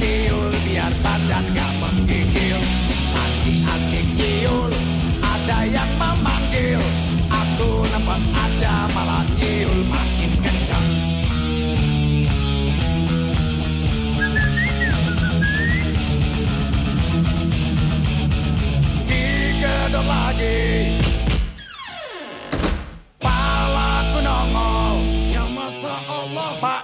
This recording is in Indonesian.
tiul Biar badan gak menggigil Lagi asik tiul Ada yang memanggil. Aku nempat aja Malah tiul makin kencang Digedor lagi. Palaku nongol. Ya masa Allah Pak